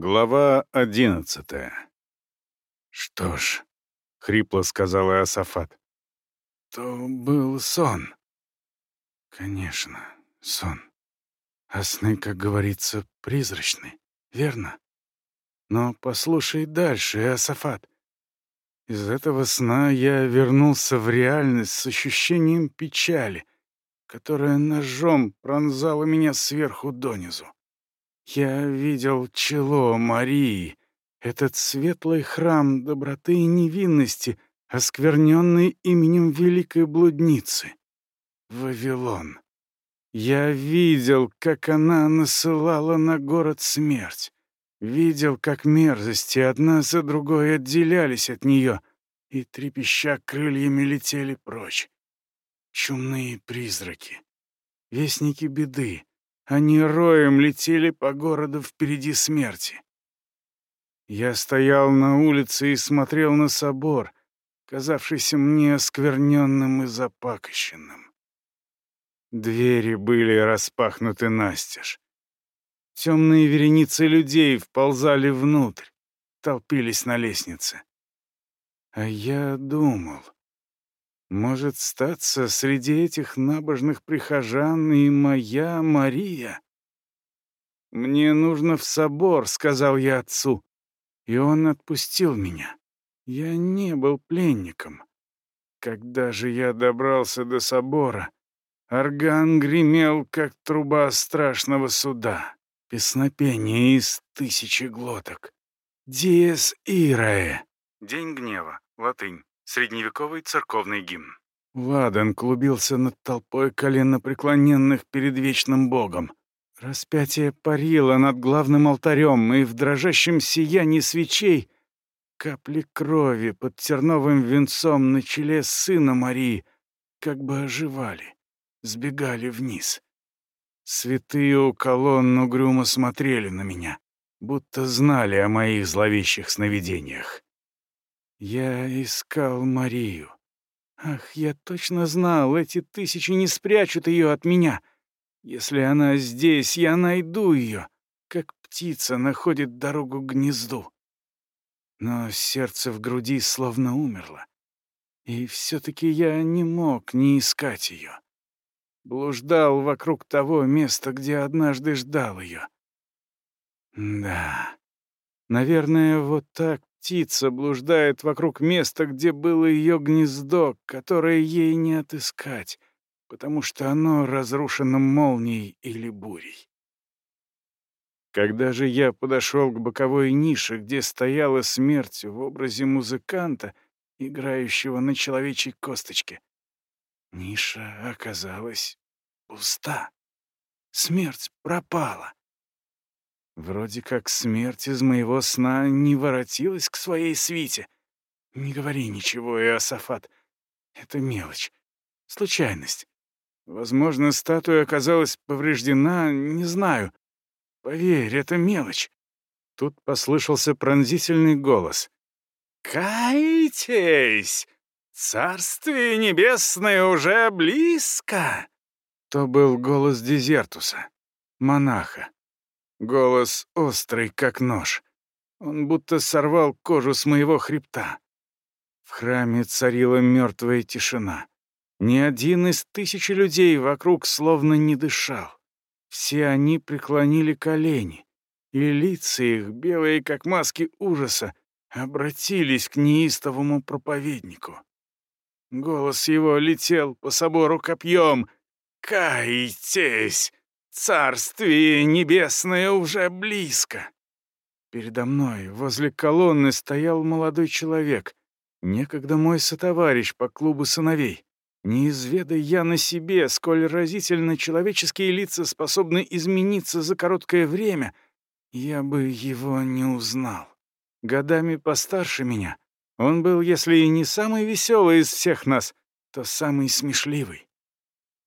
Глава одиннадцатая. «Что ж», — хрипло сказал Иосафат, — «то был сон». «Конечно, сон. А сны, как говорится, призрачны, верно? Но послушай дальше, Иосафат. Из этого сна я вернулся в реальность с ощущением печали, которая ножом пронзала меня сверху донизу. Я видел чело Марии, этот светлый храм доброты и невинности, оскверненный именем великой блудницы. Вавилон. Я видел, как она насылала на город смерть. Видел, как мерзости одна за другой отделялись от нее и, трепеща крыльями, летели прочь. Чумные призраки, вестники беды, они роем летели по городу впереди смерти. Я стоял на улице и смотрел на собор, казавшийся мне оскверненным и запакощенным. Двери были распахнуты настежь. Темные вереницы людей вползали внутрь, толпились на лестнице. А я думал, может статься среди этих набожных прихожан и моя Мария. «Мне нужно в собор», — сказал я отцу, и он отпустил меня. Я не был пленником. Когда же я добрался до собора, орган гремел, как труба страшного суда, песнопение из тысячи глоток. «Диес Ираe» — «День гнева», латынь. Средневековый церковный гимн. Ладан клубился над толпой коленопреклоненных перед вечным богом. Распятие парило над главным алтарем, и в дрожащем сиянии свечей капли крови под терновым венцом на челе сына Марии как бы оживали, сбегали вниз. Святые у колонн угрюмо смотрели на меня, будто знали о моих зловещих сновидениях. Я искал Марию. Ах, я точно знал, эти тысячи не спрячут ее от меня. Если она здесь, я найду ее, как птица находит дорогу к гнезду. Но сердце в груди словно умерло. И все-таки я не мог не искать ее. Блуждал вокруг того места, где однажды ждал ее. Да, наверное, вот так птица блуждает вокруг места, где было ее гнездо, которое ей не отыскать, потому что оно разрушено молнией или бурей. Когда же я подошел к боковой нише, где стояла смерть в образе музыканта, играющего на человечьей косточке, ниша оказалась пуста. Смерть пропала. Вроде как смерть из моего сна не воротилась к своей свите. Не говори ничего, Иосафат. Это мелочь. Случайность. Возможно, статуя оказалась повреждена, не знаю. Поверь, это мелочь. Тут послышался пронзительный голос. «Кайтесь! Царствие небесное уже близко!» То был голос Дезертуса, монаха. Голос острый, как нож. Он будто сорвал кожу с моего хребта. В храме царила мертвая тишина. Ни один из тысячи людей вокруг словно не дышал. Все они преклонили колени, и лица их, белые как маски ужаса, обратились к неистовому проповеднику. Голос его летел по собору копьем. «Кайтесь! Царствие небесное уже близко. Передо мной, возле колонны, стоял молодой человек, некогда мой сотоварищ по клубу сыновей. Не изведай я на себе, сколь разительно человеческие лица способны измениться за короткое время, я бы его не узнал. Годами постарше меня, он был, если и не самый веселый из всех нас, то самый смешливый.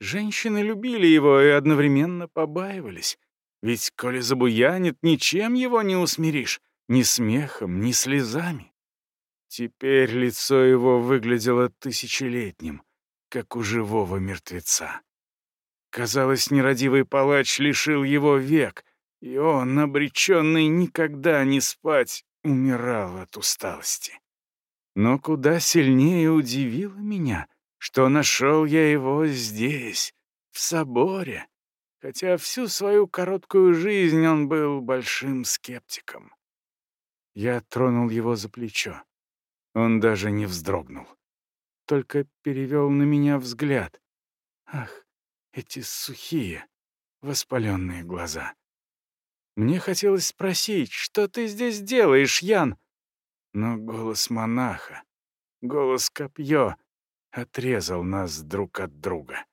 Женщины любили его и одновременно побаивались. Ведь, коли забуянит, ничем его не усмиришь, ни смехом, ни слезами. Теперь лицо его выглядело тысячелетним, как у живого мертвеца. Казалось, нерадивый палач лишил его век, И он, обреченный никогда не спать, умирал от усталости. Но куда сильнее удивило меня, что нашел я его здесь, в соборе, хотя всю свою короткую жизнь он был большим скептиком. Я тронул его за плечо. Он даже не вздрогнул. Только перевел на меня взгляд. Ах, эти сухие, воспаленные глаза. Мне хотелось спросить, что ты здесь делаешь, Ян? Но голос монаха, голос копье отрезал нас друг от друга.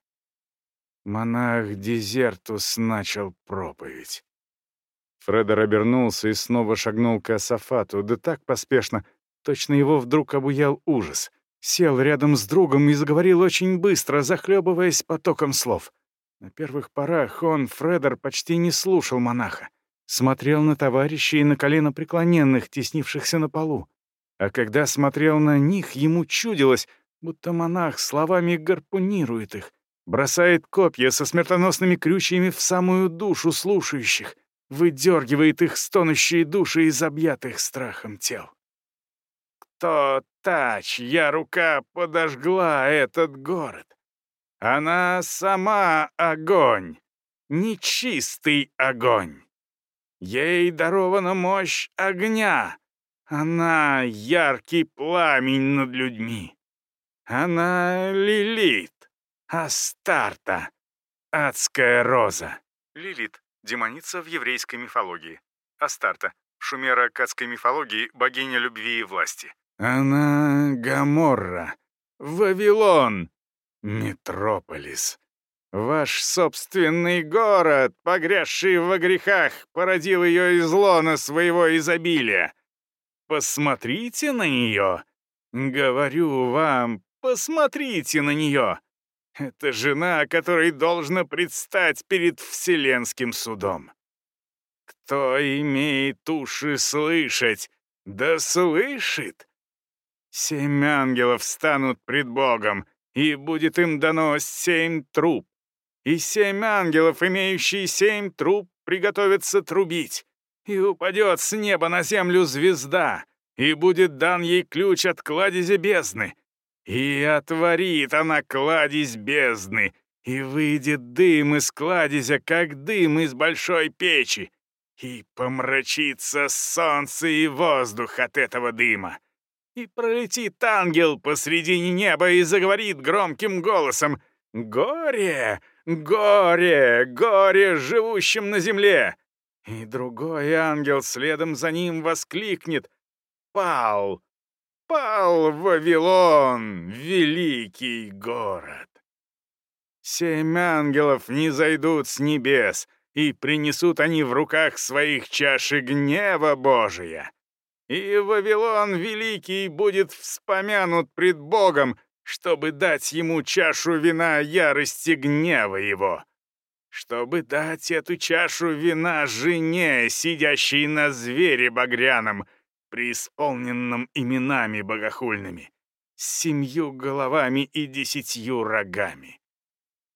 Монах Дезертус начал проповедь. Фредер обернулся и снова шагнул к Асафату, да так поспешно, точно его вдруг обуял ужас. Сел рядом с другом и заговорил очень быстро, захлебываясь потоком слов. На первых порах он, Фредер, почти не слушал монаха. Смотрел на товарищей и на колено преклоненных, теснившихся на полу. А когда смотрел на них, ему чудилось, будто монах словами гарпунирует их, бросает копья со смертоносными крючьями в самую душу слушающих, выдергивает их стонущие души из объятых страхом тел. Кто та, чья рука подожгла этот город? Она сама огонь, нечистый огонь. Ей дарована мощь огня. Она яркий пламень над людьми. Она Лилит, Астарта, адская роза. Лилит — демоница в еврейской мифологии. Астарта — шумера адской мифологии, богиня любви и власти. Она Гаморра, Вавилон, Метрополис. Ваш собственный город, погрязший во грехах, породил ее из лона своего изобилия. Посмотрите на нее. Говорю вам, Посмотрите на нее! Это жена, которой должна предстать перед Вселенским судом. Кто имеет уши слышать, да слышит. Семь ангелов станут пред Богом, и будет им дано семь труб. И семь ангелов, имеющие семь труб, приготовятся трубить. И упадет с неба на землю звезда, и будет дан ей ключ от кладези бездны, и отворит она кладезь бездны, и выйдет дым из кладезя, как дым из большой печи, и помрачится солнце и воздух от этого дыма. И пролетит ангел посредине неба и заговорит громким голосом «Горе! Горе! Горе живущим на земле!» И другой ангел следом за ним воскликнет «Пал! Пал Вавилон, великий город. Семь ангелов не зайдут с небес, и принесут они в руках своих чаши гнева Божия. И Вавилон великий будет вспомянут пред Богом, чтобы дать ему чашу вина ярости гнева его. Чтобы дать эту чашу вина жене, сидящей на звере багряном, преисполненном именами богохульными, с семью головами и десятью рогами.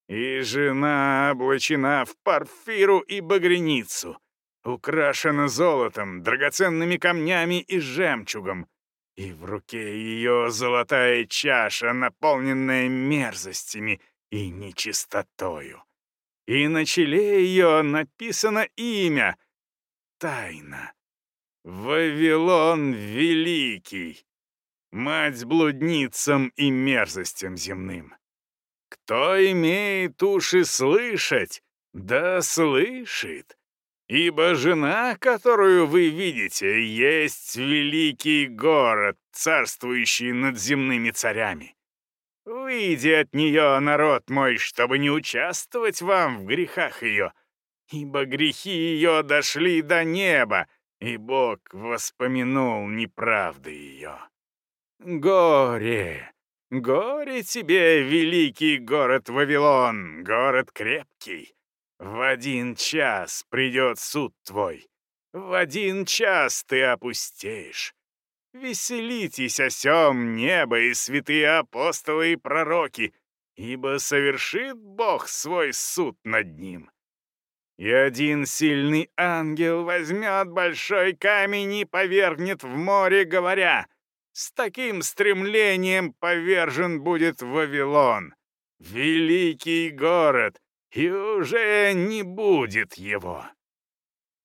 И жена облачена в парфиру и багряницу, украшена золотом, драгоценными камнями и жемчугом, и в руке ее золотая чаша, наполненная мерзостями и нечистотою. И на челе ее написано имя — Тайна. Вавилон Великий, мать блудницам и мерзостям земным. Кто имеет уши слышать, да слышит, ибо жена, которую вы видите, есть великий город, царствующий над земными царями. Выйди от нее, народ мой, чтобы не участвовать вам в грехах ее, ибо грехи ее дошли до неба, и Бог воспомянул неправды ее. Горе! Горе тебе, великий город Вавилон, город крепкий! В один час придет суд твой, в один час ты опустеешь. Веселитесь о сем небо и святые апостолы и пророки, ибо совершит Бог свой суд над ним. И один сильный ангел возьмет большой камень и повергнет в море, говоря, «С таким стремлением повержен будет Вавилон, великий город, и уже не будет его».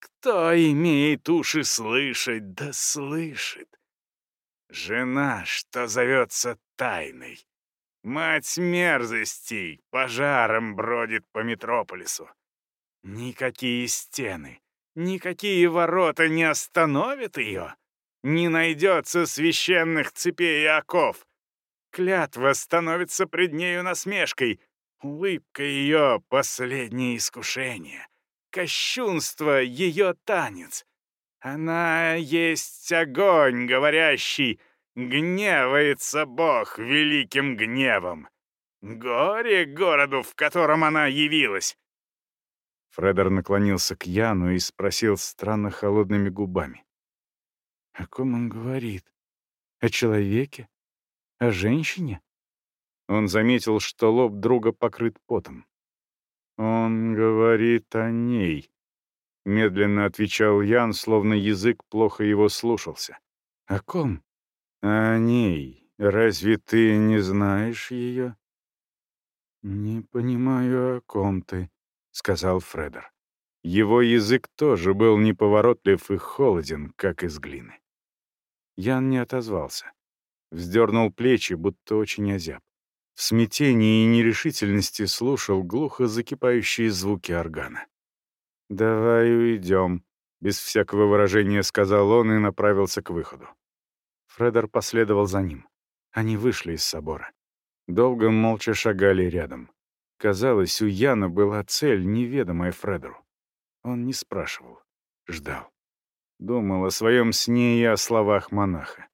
Кто имеет уши слышать, да слышит. Жена, что зовется тайной. Мать мерзостей пожаром бродит по метрополису. Никакие стены, никакие ворота не остановят ее. Не найдется священных цепей и оков. Клятва становится пред нею насмешкой. Улыбка ее — последнее искушение. Кощунство — ее танец. Она есть огонь, говорящий, гневается Бог великим гневом. Горе городу, в котором она явилась. Фредер наклонился к Яну и спросил странно холодными губами. «О ком он говорит? О человеке? О женщине?» Он заметил, что лоб друга покрыт потом. «Он говорит о ней», — медленно отвечал Ян, словно язык плохо его слушался. «О ком?» «О ней. Разве ты не знаешь ее?» «Не понимаю, о ком ты», сказал Фредер. Его язык тоже был неповоротлив и холоден, как из глины. Ян не отозвался. Вздернул плечи, будто очень озяб. В смятении и нерешительности слушал глухо закипающие звуки органа. «Давай уйдем», — без всякого выражения сказал он и направился к выходу. Фредер последовал за ним. Они вышли из собора. Долго молча шагали рядом. Казалось, у Яна была цель, неведомая Фредеру. Он не спрашивал, ждал. Думал о своем сне и о словах монаха.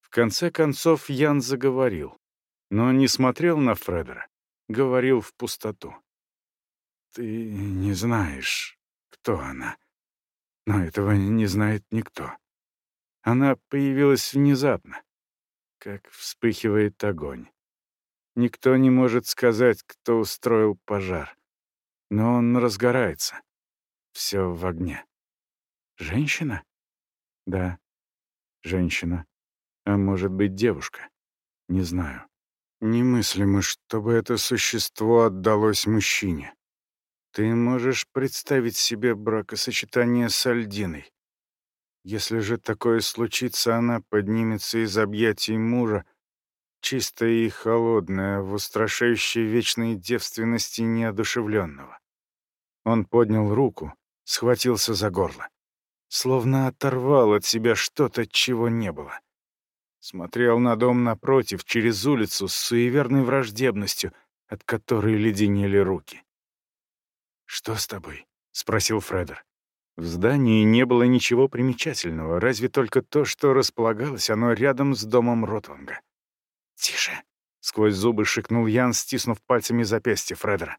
В конце концов Ян заговорил, но не смотрел на Фредера, говорил в пустоту. «Ты не знаешь, кто она, но этого не знает никто. Она появилась внезапно, как вспыхивает огонь. Никто не может сказать, кто устроил пожар. Но он разгорается. Все в огне. Женщина? Да, женщина. А может быть, девушка? Не знаю. Немыслимо, чтобы это существо отдалось мужчине. Ты можешь представить себе бракосочетание с Альдиной. Если же такое случится, она поднимется из объятий мужа, чистая и холодная, в устрашающей вечной девственности неодушевленного. Он поднял руку, схватился за горло. Словно оторвал от себя что-то, чего не было. Смотрел на дом напротив, через улицу, с суеверной враждебностью, от которой леденели руки. «Что с тобой?» — спросил Фредер. В здании не было ничего примечательного, разве только то, что располагалось оно рядом с домом Ротванга. «Тише!» — сквозь зубы шикнул Ян, стиснув пальцами запястье Фредера.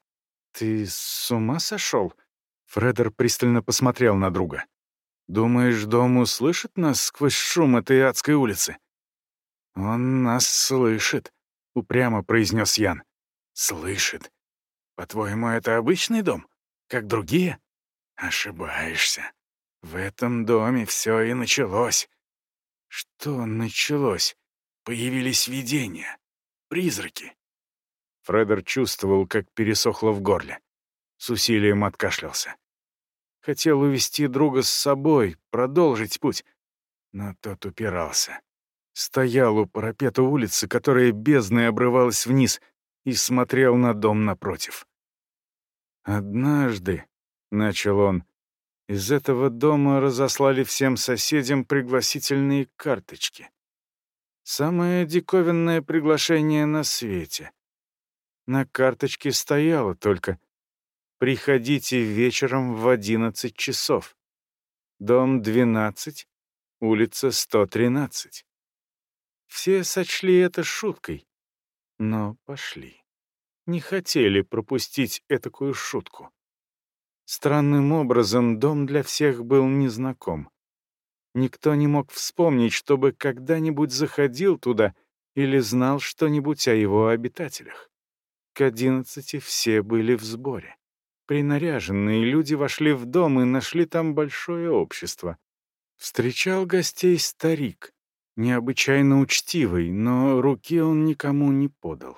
«Ты с ума сошел?» Фредер пристально посмотрел на друга. «Думаешь, дом услышит нас сквозь шум этой адской улицы?» «Он нас слышит», — упрямо произнес Ян. «Слышит. По-твоему, это обычный дом? Как другие?» «Ошибаешься. В этом доме все и началось». «Что началось?» Появились видения, призраки. Фредер чувствовал, как пересохло в горле. С усилием откашлялся. Хотел увести друга с собой, продолжить путь, но тот упирался. Стоял у парапета улицы, которая бездной обрывалась вниз, и смотрел на дом напротив. «Однажды», — начал он, — «из этого дома разослали всем соседям пригласительные карточки. Самое диковинное приглашение на свете. На карточке стояло только «Приходите вечером в 11 часов. Дом 12, улица 113». Все сочли это шуткой, но пошли. Не хотели пропустить этакую шутку. Странным образом дом для всех был незнаком. Никто не мог вспомнить, чтобы когда-нибудь заходил туда или знал что-нибудь о его обитателях. К одиннадцати все были в сборе. принаряженные люди вошли в дом и нашли там большое общество. Встречал гостей старик, необычайно учтивый, но руки он никому не подал.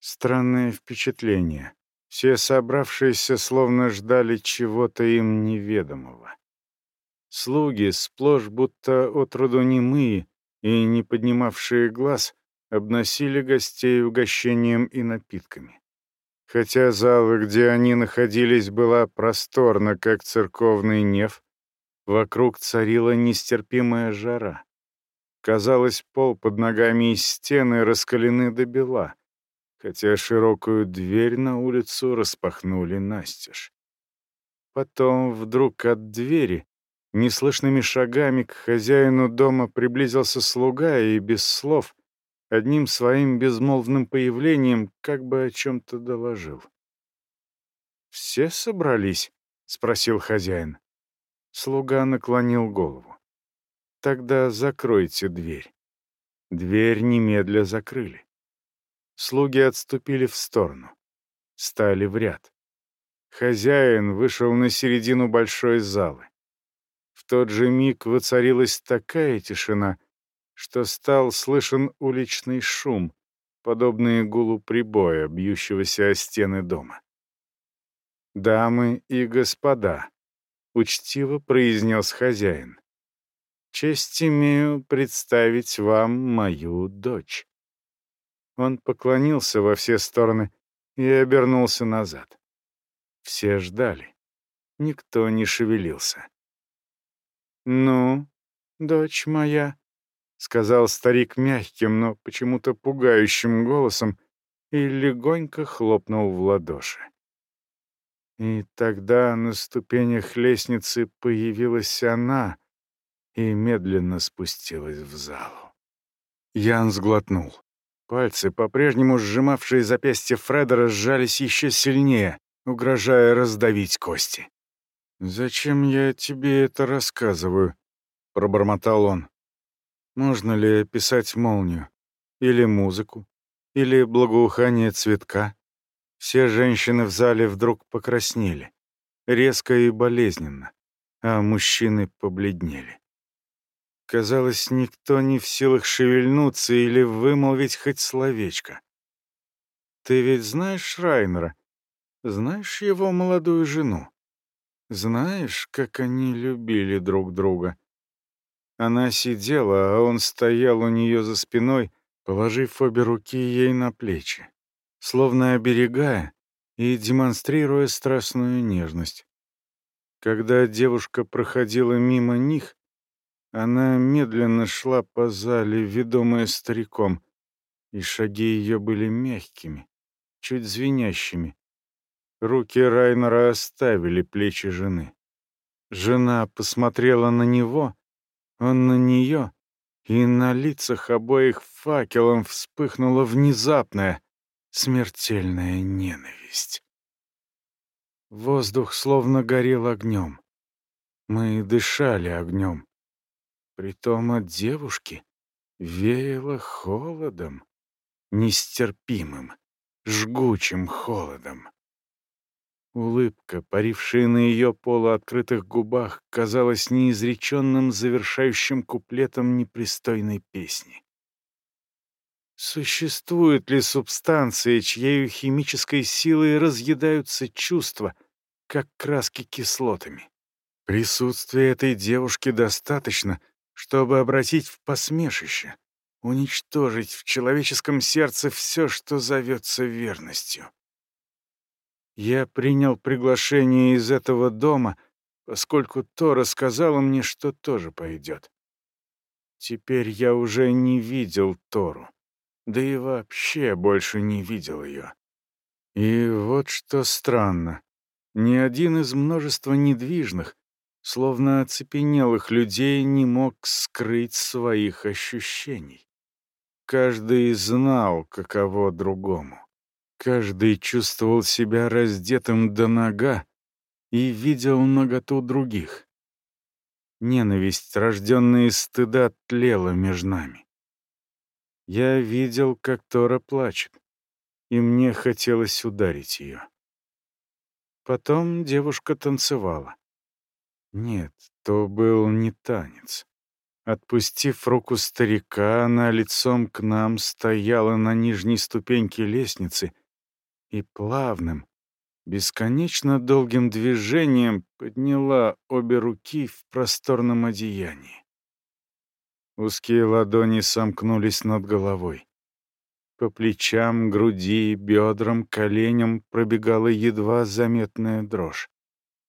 Странное впечатление. Все собравшиеся словно ждали чего-то им неведомого. Слуги, сплошь будто отроду немые и не поднимавшие глаз, обносили гостей угощением и напитками. Хотя зала, где они находились, была просторна, как церковный неф, вокруг царила нестерпимая жара. Казалось, пол под ногами и стены раскалены до бела, хотя широкую дверь на улицу распахнули настежь. Потом вдруг от двери неслышными шагами к хозяину дома приблизился слуга и без слов — одним своим безмолвным появлением как бы о чем-то доложил. «Все собрались?» — спросил хозяин. Слуга наклонил голову. «Тогда закройте дверь». Дверь немедля закрыли. Слуги отступили в сторону. Стали в ряд. Хозяин вышел на середину большой залы. Тот же миг воцарилась такая тишина, что стал слышен уличный шум, подобный гулу прибоя, бьющегося о стены дома. «Дамы и господа», — учтиво произнес хозяин, — «честь имею представить вам мою дочь». Он поклонился во все стороны и обернулся назад. Все ждали. Никто не шевелился. «Ну, дочь моя», сказал старик мягким, но почему-то пугающим голосом и легонько хлопнул в ладоши. И тогда на ступенях лестницы появилась она и медленно спустилась в залу. Ян сглотнул. Пальцы, по-прежнему сжимавшие запястье Фредера, сжались еще сильнее, угрожая раздавить кости. «Зачем я тебе это рассказываю?» — пробормотал он. Можно ли описать молнию? Или музыку? Или благоухание цветка? Все женщины в зале вдруг покраснели. Резко и болезненно. А мужчины побледнели. Казалось, никто не в силах шевельнуться или вымолвить хоть словечко. «Ты ведь знаешь Шрайнера? Знаешь его молодую жену? Знаешь, как они любили друг друга?» Она сидела, а он стоял у нее за спиной, положив обе руки ей на плечи, словно оберегая и демонстрируя страстную нежность. Когда девушка проходила мимо них, она медленно шла по зале, ведомая стариком, и шаги ее были мягкими, чуть звенящими. Руки Райнера оставили плечи жены. Жена посмотрела на него, он на нее, и на лицах обоих факелом вспыхнула внезапная, смертельная ненависть. Воздух словно горел огнем. Мы дышали огнем. Притом от девушки веяло холодом, нестерпимым, жгучим холодом. Улыбка, парившая на ее полуоткрытых губах, казалась неизреченным завершающим куплетом непристойной песни. Существует ли субстанция, чьей химической силой разъедаются чувства, как краски кислотами? Присутствие этой девушки достаточно, чтобы обратить в посмешище, уничтожить в человеческом сердце все, что зовется верностью. Я принял приглашение из этого дома, поскольку то рассказала мне, что тоже пойдет. Теперь я уже не видел Тору, да и вообще больше не видел ее. И вот что странно. Ни один из множества недвижных, словно оцепенелых людей не мог скрыть своих ощущений. Каждый знал, каково другому. Каждый чувствовал себя раздетым до нога и видел наготу других. Ненависть, рожденная из стыда, тлела между нами. Я видел, как Тора плачет, и мне хотелось ударить ее. Потом девушка танцевала. Нет, то был не танец. Отпустив руку старика, она лицом к нам стояла на нижней ступеньке лестницы и плавным, бесконечно долгим движением подняла обе руки в просторном одеянии. Узкие ладони сомкнулись над головой. По плечам, груди, бедрам, коленям пробегала едва заметная дрожь.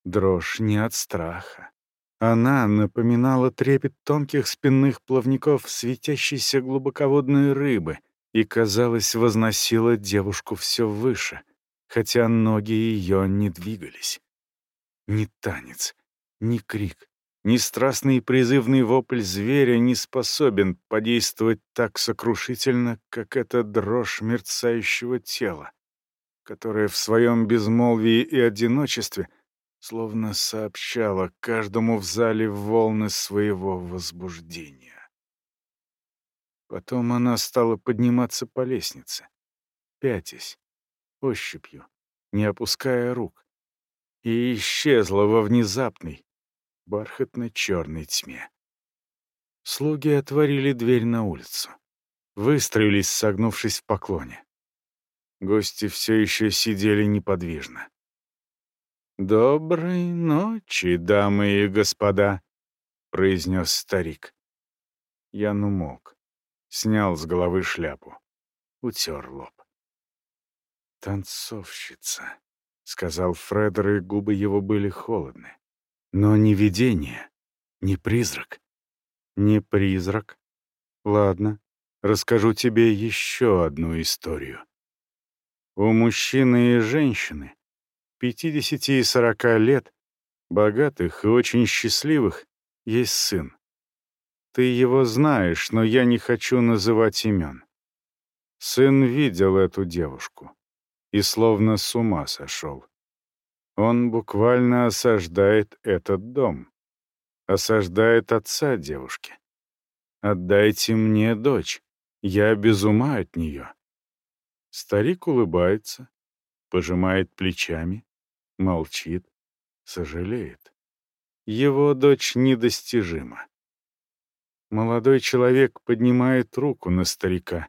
Дрожь не от страха. Она напоминала трепет тонких спинных плавников светящейся глубоководной рыбы и, казалось, возносила девушку все выше, хотя ноги ее не двигались. Ни танец, ни крик, ни страстный призывный вопль зверя не способен подействовать так сокрушительно, как эта дрожь мерцающего тела, которое в своем безмолвии и одиночестве словно сообщало каждому в зале волны своего возбуждения. Потом она стала подниматься по лестнице, пятясь, ощупью, не опуская рук, и исчезла во внезапной, бархатно-черной тьме. Слуги отворили дверь на улицу. Выстроились, согнувшись в поклоне. Гости все еще сидели неподвижно. «Доброй ночи, дамы и господа», — произнес старик. Ян умолк, снял с головы шляпу, утер лоб. «Танцовщица», — сказал Фредер, и губы его были холодны. Но не видение, не призрак. Не призрак. Ладно, расскажу тебе еще одну историю. У мужчины и женщины, 50 и 40 лет, богатых и очень счастливых, есть сын. Ты его знаешь, но я не хочу называть имен. Сын видел эту девушку и словно с ума сошел. Он буквально осаждает этот дом. Осаждает отца девушки. «Отдайте мне дочь. Я без ума от нее». Старик улыбается, пожимает плечами, молчит, сожалеет. Его дочь недостижима. Молодой человек поднимает руку на старика,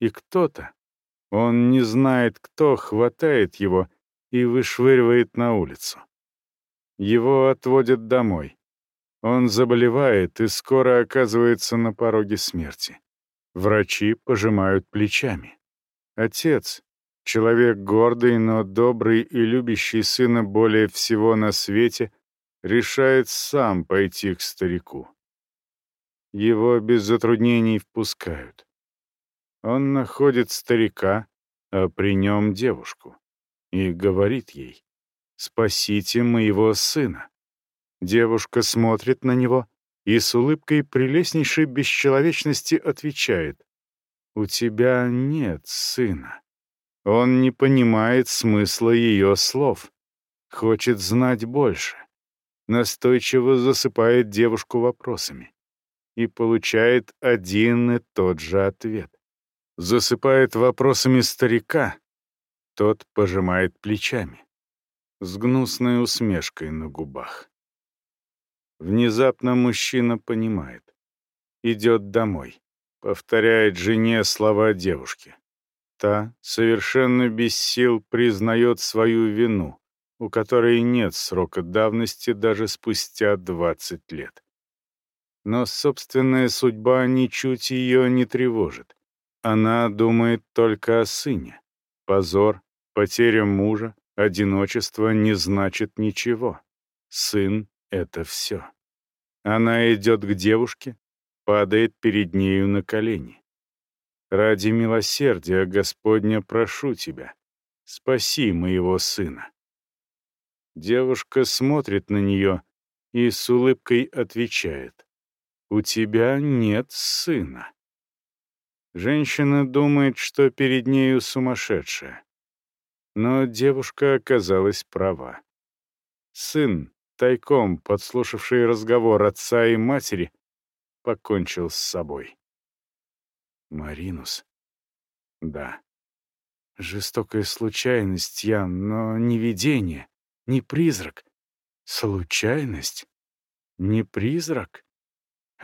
и кто-то, он не знает кто, хватает его и вышвыривает на улицу. Его отводят домой. Он заболевает и скоро оказывается на пороге смерти. Врачи пожимают плечами. Отец, человек гордый, но добрый и любящий сына более всего на свете, решает сам пойти к старику. Его без затруднений впускают. Он находит старика, а при нем девушку и говорит ей «Спасите моего сына». Девушка смотрит на него и с улыбкой прелестнейшей бесчеловечности отвечает «У тебя нет сына». Он не понимает смысла ее слов, хочет знать больше, настойчиво засыпает девушку вопросами и получает один и тот же ответ. Засыпает вопросами старика, тот пожимает плечами, с гнусной усмешкой на губах. Внезапно мужчина понимает. Идет домой, повторяет жене слова девушки. Та, совершенно без сил, признает свою вину, у которой нет срока давности даже спустя 20 лет. Но собственная судьба ничуть ее не тревожит. Она думает только о сыне. Позор, Потеря мужа, одиночество не значит ничего. Сын — это все. Она идет к девушке, падает перед нею на колени. «Ради милосердия, Господня, прошу тебя, спаси моего сына». Девушка смотрит на нее и с улыбкой отвечает, «У тебя нет сына». Женщина думает, что перед нею сумасшедшая. Но девушка оказалась права. Сын, тайком подслушавший разговор отца и матери, покончил с собой. Маринус? Да. Жестокая случайность, Ян, но не видение. Не призрак. Случайность? Не призрак?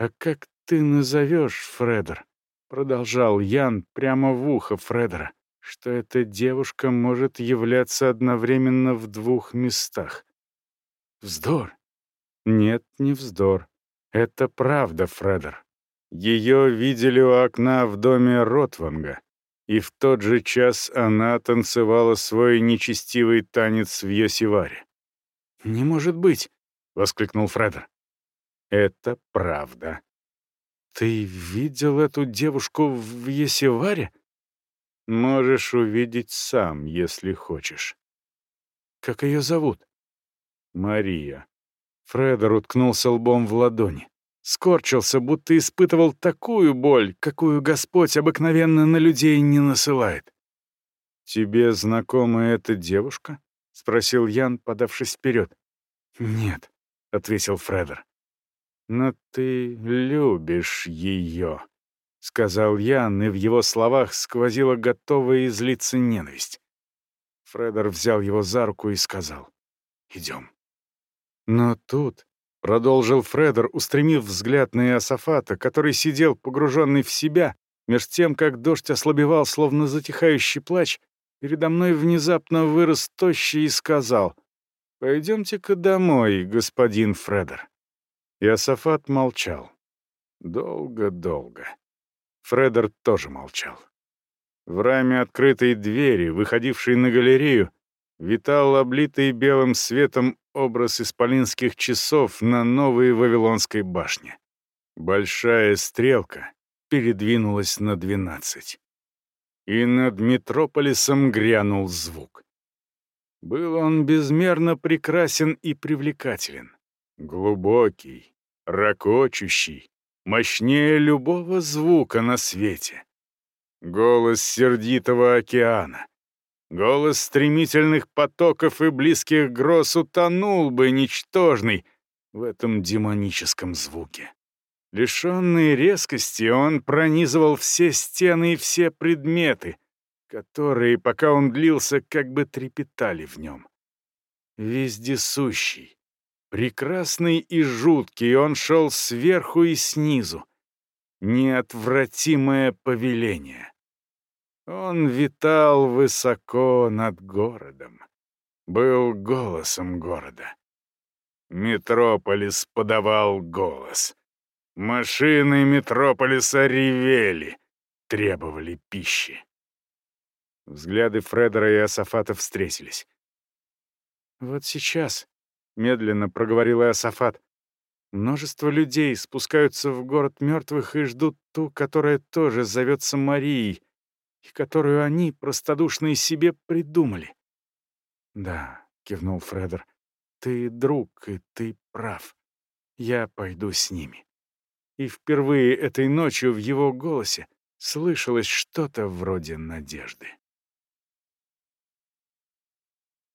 А как ты назовешь, Фредер? Продолжал Ян прямо в ухо Фредера, что эта девушка может являться одновременно в двух местах. Вздор. Нет, не вздор. Это правда, Фредер. Ее видели у окна в доме Ротванга, и в тот же час она танцевала свой нечестивый танец в Йосиваре. «Не может быть!» — воскликнул Фредер. «Это правда. Ты видел эту девушку в Йосиваре? Можешь увидеть сам, если хочешь. Как ее зовут?» «Мария». Фредер уткнулся лбом в ладони. Скорчился, будто испытывал такую боль, какую Господь обыкновенно на людей не насылает. «Тебе знакома эта девушка?» — спросил Ян, подавшись вперед. «Нет», — ответил Фредер. «Но ты любишь ее», — сказал Ян, и в его словах сквозила готовая излиться ненависть. Фредер взял его за руку и сказал, «Идем». Но тут Продолжил Фредер, устремив взгляд на Иосафата, который сидел, погруженный в себя, меж тем, как дождь ослабевал, словно затихающий плач, передо мной внезапно вырос тощий и сказал, «Пойдемте-ка домой, господин Фредер». Иосафат молчал. Долго-долго. Фредер тоже молчал. В раме открытой двери, выходившей на галерею, витал облитый белым светом образ исполинских часов на новой Вавилонской башне. Большая стрелка передвинулась на двенадцать. И над метрополисом грянул звук. Был он безмерно прекрасен и привлекателен. Глубокий, ракочущий, мощнее любого звука на свете. Голос сердитого океана, Голос стремительных потоков и близких гроз утонул бы ничтожный в этом демоническом звуке. Лишенный резкости, он пронизывал все стены и все предметы, которые, пока он длился, как бы трепетали в нем. Вездесущий, прекрасный и жуткий, он шел сверху и снизу. Неотвратимое повеление. Он витал высоко над городом. Был голосом города. Метрополис подавал голос. Машины Метрополиса ревели, требовали пищи. Взгляды Фредера и Асафата встретились. «Вот сейчас», — медленно проговорил Асафат, «множество людей спускаются в город мертвых и ждут ту, которая тоже зовется Марией, и которую они, простодушные себе, придумали. «Да», — кивнул Фредер, — «ты друг, и ты прав. Я пойду с ними». И впервые этой ночью в его голосе слышалось что-то вроде надежды.